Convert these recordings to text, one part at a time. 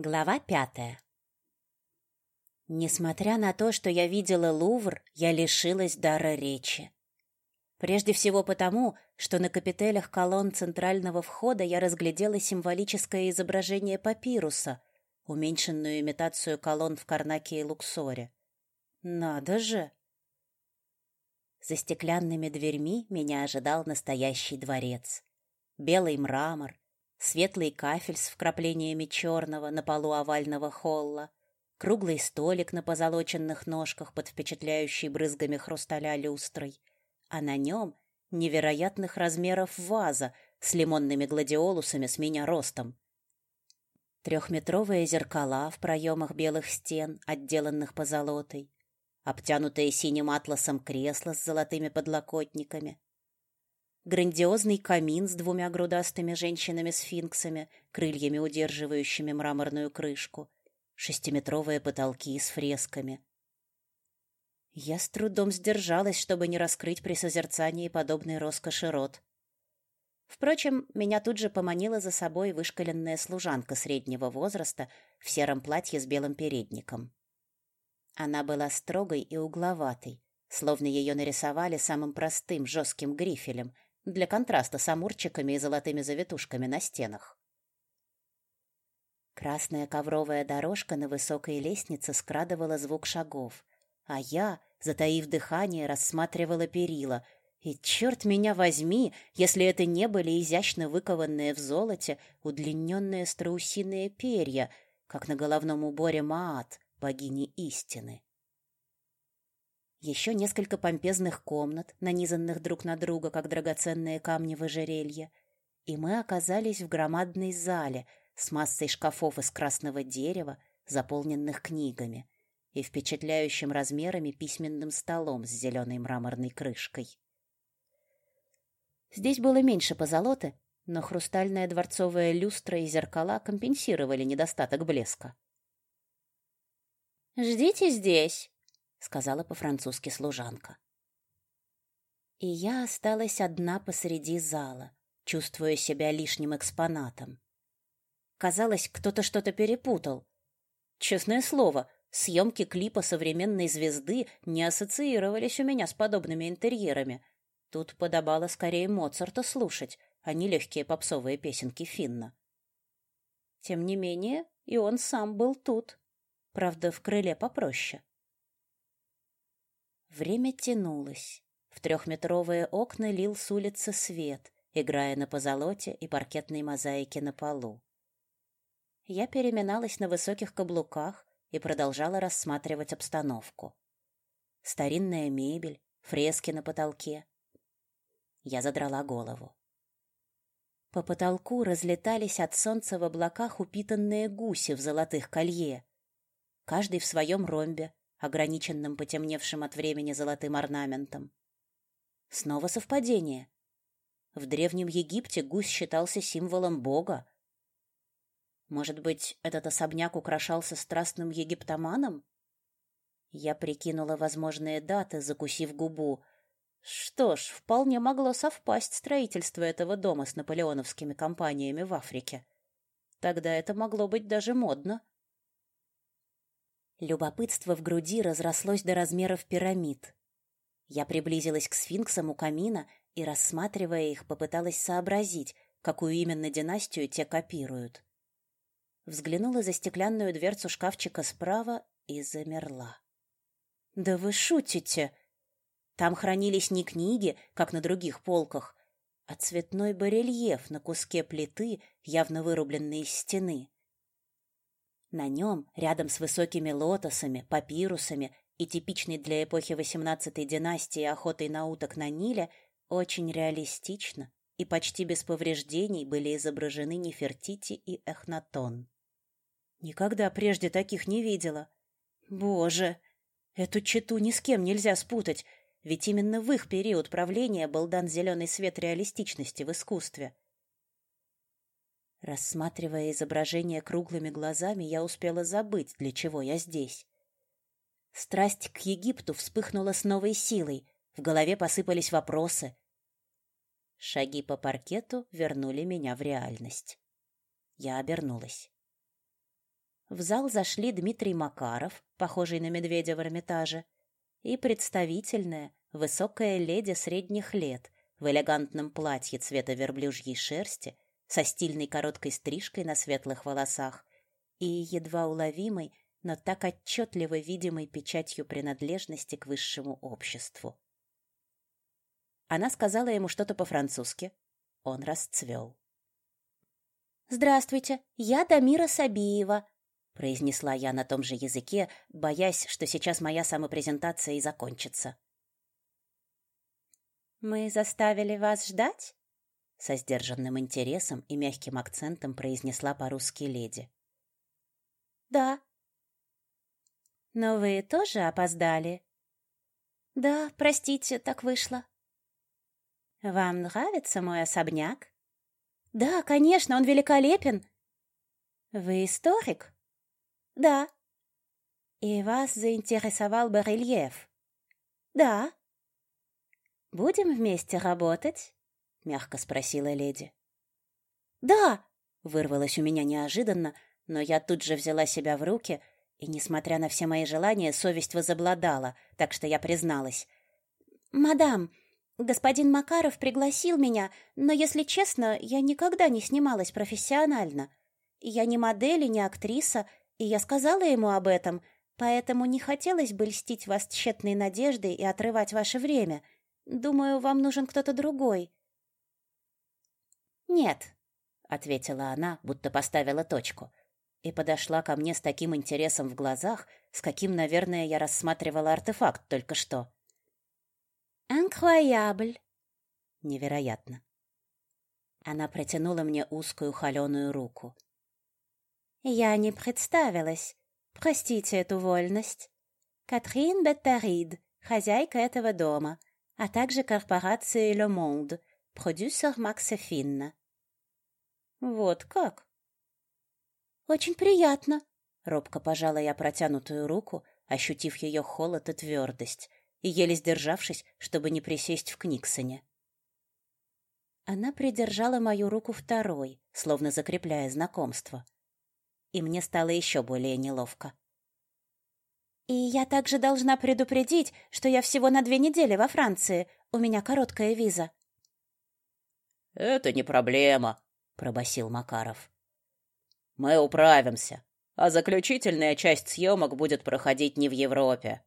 Глава пятая. Несмотря на то, что я видела Лувр, я лишилась дара речи. Прежде всего потому, что на капителях колонн центрального входа я разглядела символическое изображение папируса, уменьшенную имитацию колонн в Карнаке и Луксоре. Надо же! За стеклянными дверьми меня ожидал настоящий дворец. Белый мрамор, светлый кафель с вкраплениями черного на полу овального холла, круглый столик на позолоченных ножках под впечатляющей брызгами хрусталя люстрой, а на нем невероятных размеров ваза с лимонными гладиолусами с меня ростом. Трехметровые зеркала в проемах белых стен, отделанных позолотой, обтянутые синим атласом кресла с золотыми подлокотниками, грандиозный камин с двумя грудастыми женщинами-сфинксами, крыльями удерживающими мраморную крышку, шестиметровые потолки с фресками. Я с трудом сдержалась, чтобы не раскрыть при созерцании подобной роскоши рот. Впрочем, меня тут же поманила за собой вышкаленная служанка среднего возраста в сером платье с белым передником. Она была строгой и угловатой, словно ее нарисовали самым простым жестким грифелем — для контраста с амурчиками и золотыми завитушками на стенах. Красная ковровая дорожка на высокой лестнице скрадывала звук шагов, а я, затаив дыхание, рассматривала перила. И черт меня возьми, если это не были изящно выкованные в золоте удлиненные страусиные перья, как на головном уборе Маат, богини истины. Еще несколько помпезных комнат, нанизанных друг на друга, как драгоценные камни в ожерелье, и мы оказались в громадной зале с массой шкафов из красного дерева, заполненных книгами, и впечатляющим размерами письменным столом с зеленой мраморной крышкой. Здесь было меньше позолоты, но хрустальная дворцовая люстра и зеркала компенсировали недостаток блеска. «Ждите здесь!» — сказала по-французски служанка. И я осталась одна посреди зала, чувствуя себя лишним экспонатом. Казалось, кто-то что-то перепутал. Честное слово, съемки клипа современной звезды не ассоциировались у меня с подобными интерьерами. Тут подобало скорее Моцарта слушать, а не легкие попсовые песенки Финна. Тем не менее, и он сам был тут. Правда, в крыле попроще. Время тянулось. В трехметровые окна лил с улицы свет, играя на позолоте и паркетной мозаике на полу. Я переминалась на высоких каблуках и продолжала рассматривать обстановку. Старинная мебель, фрески на потолке. Я задрала голову. По потолку разлетались от солнца в облаках упитанные гуси в золотых колье. Каждый в своем ромбе, ограниченным потемневшим от времени золотым орнаментом. Снова совпадение. В Древнем Египте гусь считался символом бога. Может быть, этот особняк украшался страстным египтоманом? Я прикинула возможные даты, закусив губу. Что ж, вполне могло совпасть строительство этого дома с наполеоновскими компаниями в Африке. Тогда это могло быть даже модно. Любопытство в груди разрослось до размеров пирамид. Я приблизилась к сфинксам у камина и, рассматривая их, попыталась сообразить, какую именно династию те копируют. Взглянула за стеклянную дверцу шкафчика справа и замерла. «Да вы шутите!» Там хранились не книги, как на других полках, а цветной барельеф на куске плиты, явно вырубленный из стены. На нем, рядом с высокими лотосами, папирусами и типичной для эпохи XVIII династии охотой на уток на Ниле, очень реалистично и почти без повреждений были изображены Нефертити и Эхнатон. Никогда прежде таких не видела. Боже, эту чету ни с кем нельзя спутать, ведь именно в их период правления был дан зеленый свет реалистичности в искусстве — Рассматривая изображение круглыми глазами, я успела забыть, для чего я здесь. Страсть к Египту вспыхнула с новой силой, в голове посыпались вопросы. Шаги по паркету вернули меня в реальность. Я обернулась. в зал зашли Дмитрий Макаров, похожий на медведя в Эрмитаже, и представительная, высокая леди средних лет в элегантном платье цвета верблюжьей шерсти со стильной короткой стрижкой на светлых волосах и едва уловимой, но так отчетливо видимой печатью принадлежности к высшему обществу. Она сказала ему что-то по-французски. Он расцвел. «Здравствуйте, я Дамира Сабиева», — произнесла я на том же языке, боясь, что сейчас моя самопрезентация и закончится. «Мы заставили вас ждать?» Со сдержанным интересом и мягким акцентом произнесла по-русски леди. «Да». «Но вы тоже опоздали?» «Да, простите, так вышло». «Вам нравится мой особняк?» Да, конечно, он великолепен. Вы историк? Да. И вас заинтересовал барельеф? Да. Будем вместе работать? Мягко спросила леди. Да, вырвалось у меня неожиданно, но я тут же взяла себя в руки, и несмотря на все мои желания, совесть возобладала, так что я призналась: "Мадам, Господин Макаров пригласил меня, но, если честно, я никогда не снималась профессионально. Я не модель и не актриса, и я сказала ему об этом, поэтому не хотелось бы льстить вас тщетной надеждой и отрывать ваше время. Думаю, вам нужен кто-то другой. Нет, ответила она, будто поставила точку, и подошла ко мне с таким интересом в глазах, с каким, наверное, я рассматривала артефакт только что. «Инкроябль!» Невероятно. Она протянула мне узкую холеную руку. «Я не представилась. Простите эту вольность. Катрин Беттерид, хозяйка этого дома, а также корпорации Le Monde, продюсер Макса Финна». «Вот как?» «Очень приятно», — робко пожала я протянутую руку, ощутив ее холод и твердость, и еле сдержавшись, чтобы не присесть в Книксоне. Она придержала мою руку второй, словно закрепляя знакомство. И мне стало еще более неловко. И я также должна предупредить, что я всего на две недели во Франции. У меня короткая виза. Это не проблема, пробасил Макаров. Мы управимся, а заключительная часть съемок будет проходить не в Европе.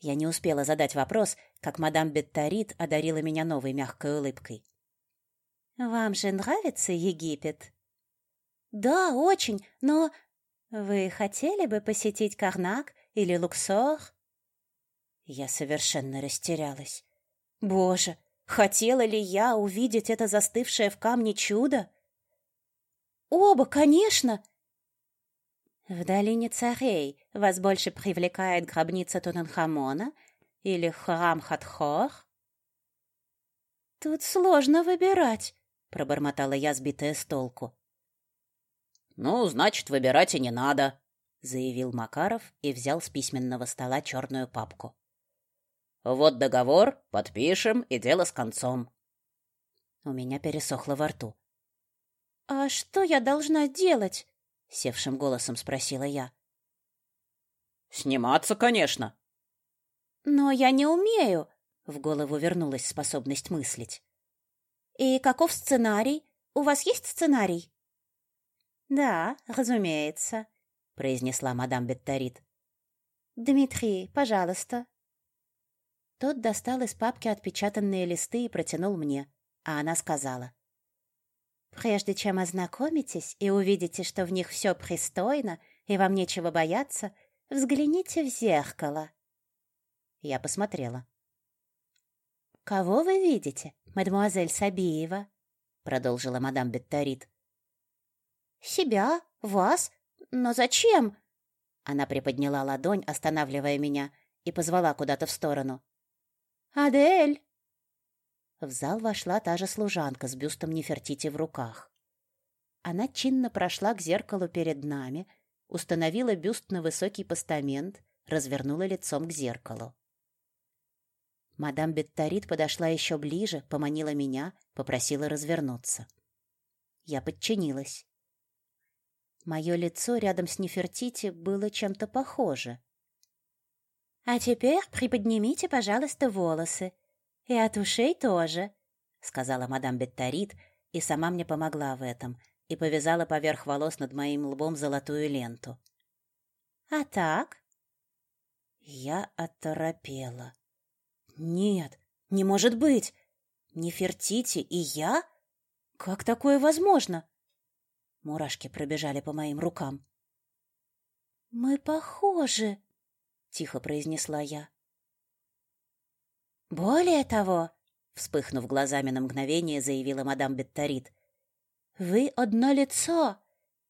Я не успела задать вопрос, как мадам Бетторит одарила меня новой мягкой улыбкой. Вам же нравится Египет? Да, очень, но вы хотели бы посетить Карнак или Луксор? Я совершенно растерялась. Боже, хотела ли я увидеть это застывшее в камне чудо? Оба, конечно, в долине царей вас больше привлекает гробница Тутанхамона или храм Хатхор? Тут сложно выбирать, пробормотала я, сбитая с толку. Ну, значит, выбирать и не надо, заявил Макаров и взял с письменного стола черную папку. Вот договор, подпишем и дело с концом. У меня пересохло во рту. А что я должна делать? севшим голосом спросила я. Сниматься, конечно. Но я не умею, в голову вернулась способность мыслить. И каков сценарий? У вас есть сценарий? Да, разумеется, произнесла мадам Бетторит. Дмитрий, пожалуйста. Тот достал из папки отпечатанные листы и протянул мне, а она сказала: Прежде чем ознакомитесь и увидите, что в них все пристойно и вам нечего бояться, взгляните в зеркало. Я посмотрела. Кого вы видите, мадемуазель Сабиева? продолжила мадам Бетторит. Себя, вас, но зачем? Она приподняла ладонь, останавливая меня, и позвала куда-то в сторону. Адель, в зал вошла та же служанка с бюстом Нефертити в руках. Она чинно прошла к зеркалу перед нами, установила бюст на высокий постамент, развернула лицом к зеркалу. Мадам Бетторит подошла еще ближе, поманила меня, попросила развернуться. Я подчинилась. Мое лицо рядом с Нефертити было чем-то похоже. «А теперь приподнимите, пожалуйста, волосы. И от ушей тоже», — сказала мадам Бетторит, и сама мне помогла в этом, и повязала поверх волос над моим лбом золотую ленту. «А так?» Я оторопела. «Нет, не может быть! Нефертити и я? Как такое возможно?» Мурашки пробежали по моим рукам. «Мы похожи», — тихо произнесла я. «Более того», — вспыхнув глазами на мгновение, заявила мадам Бетторит, «вы одно лицо,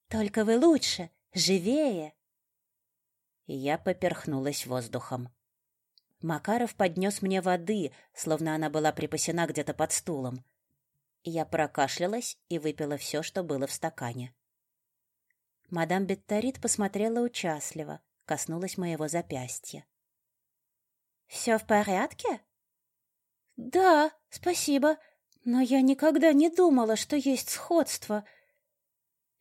только вы лучше, живее». Я поперхнулась воздухом. Макаров поднес мне воды, словно она была припасена где-то под стулом. Я прокашлялась и выпила все, что было в стакане. Мадам Бетторит посмотрела участливо, коснулась моего запястья. «Все в порядке?» «Да, спасибо, но я никогда не думала, что есть сходство».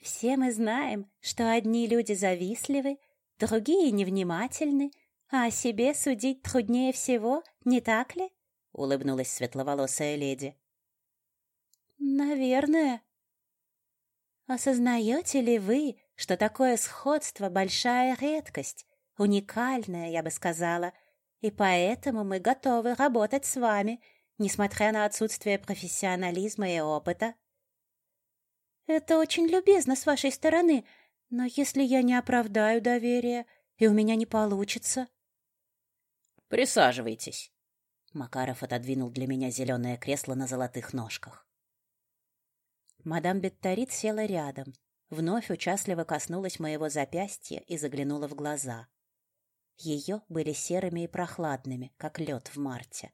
«Все мы знаем, что одни люди завистливы, другие невнимательны, а о себе судить труднее всего, не так ли?» — улыбнулась светловолосая леди. Наверное. Осознаете ли вы, что такое сходство — большая редкость, уникальная, я бы сказала, и поэтому мы готовы работать с вами, несмотря на отсутствие профессионализма и опыта? Это очень любезно с вашей стороны, но если я не оправдаю доверие, и у меня не получится... Присаживайтесь. Макаров отодвинул для меня зеленое кресло на золотых ножках. Мадам Бетторит села рядом, вновь участливо коснулась моего запястья и заглянула в глаза. Ее были серыми и прохладными, как лед в марте.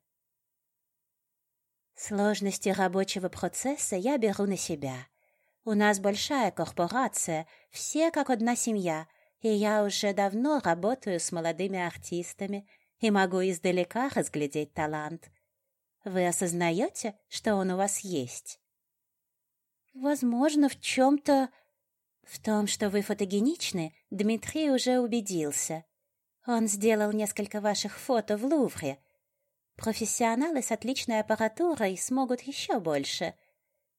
Сложности рабочего процесса я беру на себя. У нас большая корпорация, все как одна семья, и я уже давно работаю с молодыми артистами и могу издалека разглядеть талант. Вы осознаете, что он у вас есть? Возможно, в чем-то... В том, что вы фотогеничны, Дмитрий уже убедился. Он сделал несколько ваших фото в Лувре. Профессионалы с отличной аппаратурой смогут еще больше.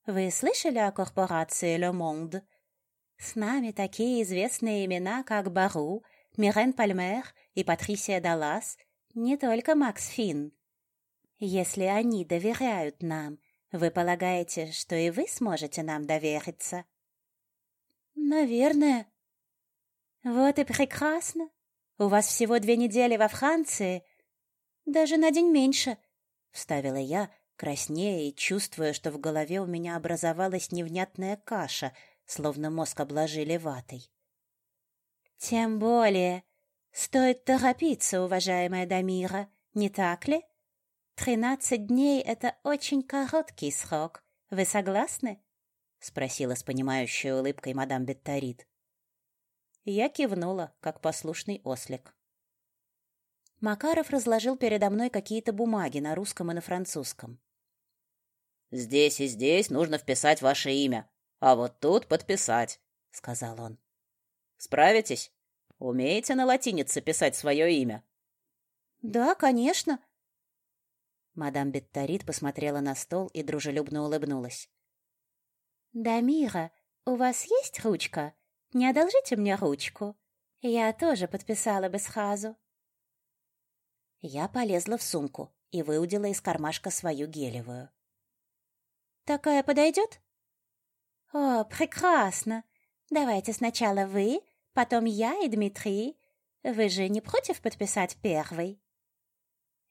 Вы слышали о корпорации Le Monde? С нами такие известные имена, как Бару, Мирен Пальмер и Патрисия Даллас, не только Макс Финн. Если они доверяют нам вы полагаете, что и вы сможете нам довериться? Наверное. Вот и прекрасно. У вас всего две недели во Франции. Даже на день меньше, вставила я, краснея и чувствуя, что в голове у меня образовалась невнятная каша, словно мозг обложили ватой. Тем более, стоит торопиться, уважаемая Дамира, не так ли? «Тринадцать дней — это очень короткий срок. Вы согласны?» — спросила с понимающей улыбкой мадам Бетторит. Я кивнула, как послушный ослик. Макаров разложил передо мной какие-то бумаги на русском и на французском. «Здесь и здесь нужно вписать ваше имя, а вот тут подписать», — сказал он. «Справитесь? Умеете на латинице писать свое имя?» «Да, конечно», Мадам Бетторит посмотрела на стол и дружелюбно улыбнулась. «Дамира, у вас есть ручка? Не одолжите мне ручку? Я тоже подписала бы сразу». Я полезла в сумку и выудила из кармашка свою гелевую. «Такая подойдет?» «О, прекрасно! Давайте сначала вы, потом я и Дмитрий. Вы же не против подписать первый?»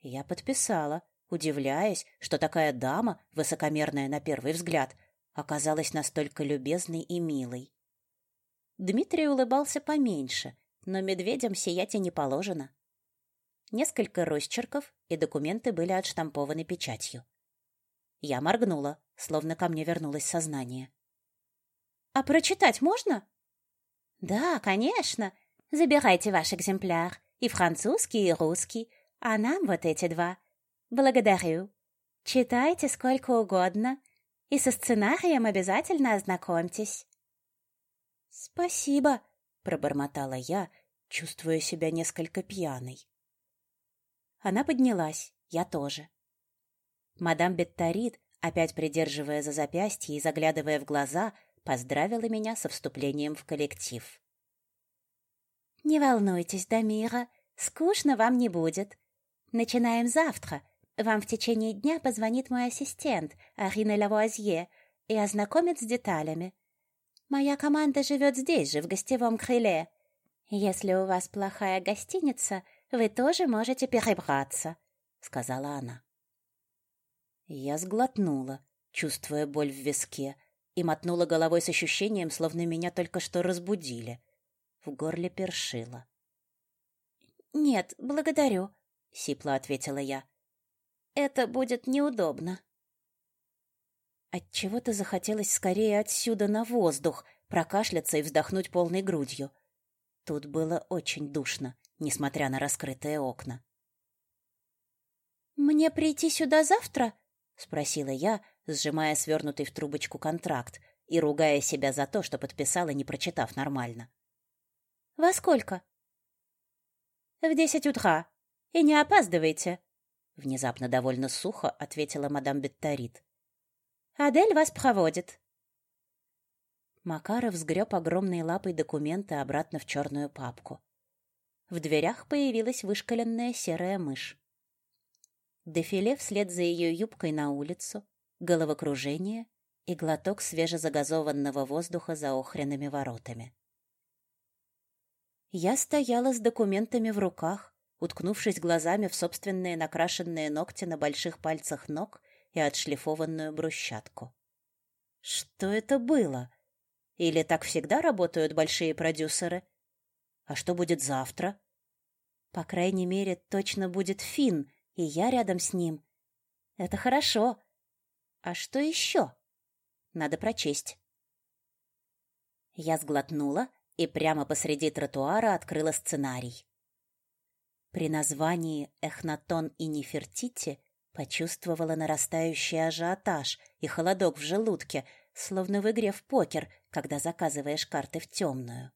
Я подписала, удивляясь, что такая дама, высокомерная на первый взгляд, оказалась настолько любезной и милой. Дмитрий улыбался поменьше, но медведям сиять и не положено. Несколько росчерков, и документы были отштампованы печатью. Я моргнула, словно ко мне вернулось сознание. «А прочитать можно?» «Да, конечно. Забирайте ваш экземпляр. И французский, и русский. А нам вот эти два. Благодарю. Читайте сколько угодно и со сценарием обязательно ознакомьтесь. Спасибо, пробормотала я, чувствуя себя несколько пьяной. Она поднялась, я тоже. Мадам Бетторит, опять придерживая за запястье и заглядывая в глаза, поздравила меня со вступлением в коллектив. «Не волнуйтесь, Дамира, скучно вам не будет. Начинаем завтра. Вам в течение дня позвонит мой ассистент, Арина Лавуазье, и ознакомит с деталями. Моя команда живет здесь же, в гостевом крыле. Если у вас плохая гостиница, вы тоже можете перебраться», — сказала она. Я сглотнула, чувствуя боль в виске, и мотнула головой с ощущением, словно меня только что разбудили. В горле першило. «Нет, благодарю», — сипло ответила я. «Это будет неудобно». Отчего-то захотелось скорее отсюда на воздух, прокашляться и вздохнуть полной грудью. Тут было очень душно, несмотря на раскрытые окна. «Мне прийти сюда завтра?» — спросила я, сжимая свернутый в трубочку контракт и ругая себя за то, что подписала, не прочитав нормально. «Во сколько?» «В десять утра. И не опаздывайте», — внезапно довольно сухо ответила мадам Бетторит. «Адель вас проводит». Макаров сгреб огромной лапой документы обратно в черную папку. В дверях появилась вышкаленная серая мышь. Дефиле вслед за ее юбкой на улицу, головокружение и глоток свежезагазованного воздуха за охренными воротами. Я стояла с документами в руках, уткнувшись глазами в собственные накрашенные ногти на больших пальцах ног и отшлифованную брусчатку. Что это было? Или так всегда работают большие продюсеры? А что будет завтра? По крайней мере, точно будет Финн, и я рядом с ним. Это хорошо. А что еще? Надо прочесть. Я сглотнула и прямо посреди тротуара открыла сценарий. При названии «Эхнатон и Нефертити» почувствовала нарастающий ажиотаж и холодок в желудке, словно в игре в покер, когда заказываешь карты в темную.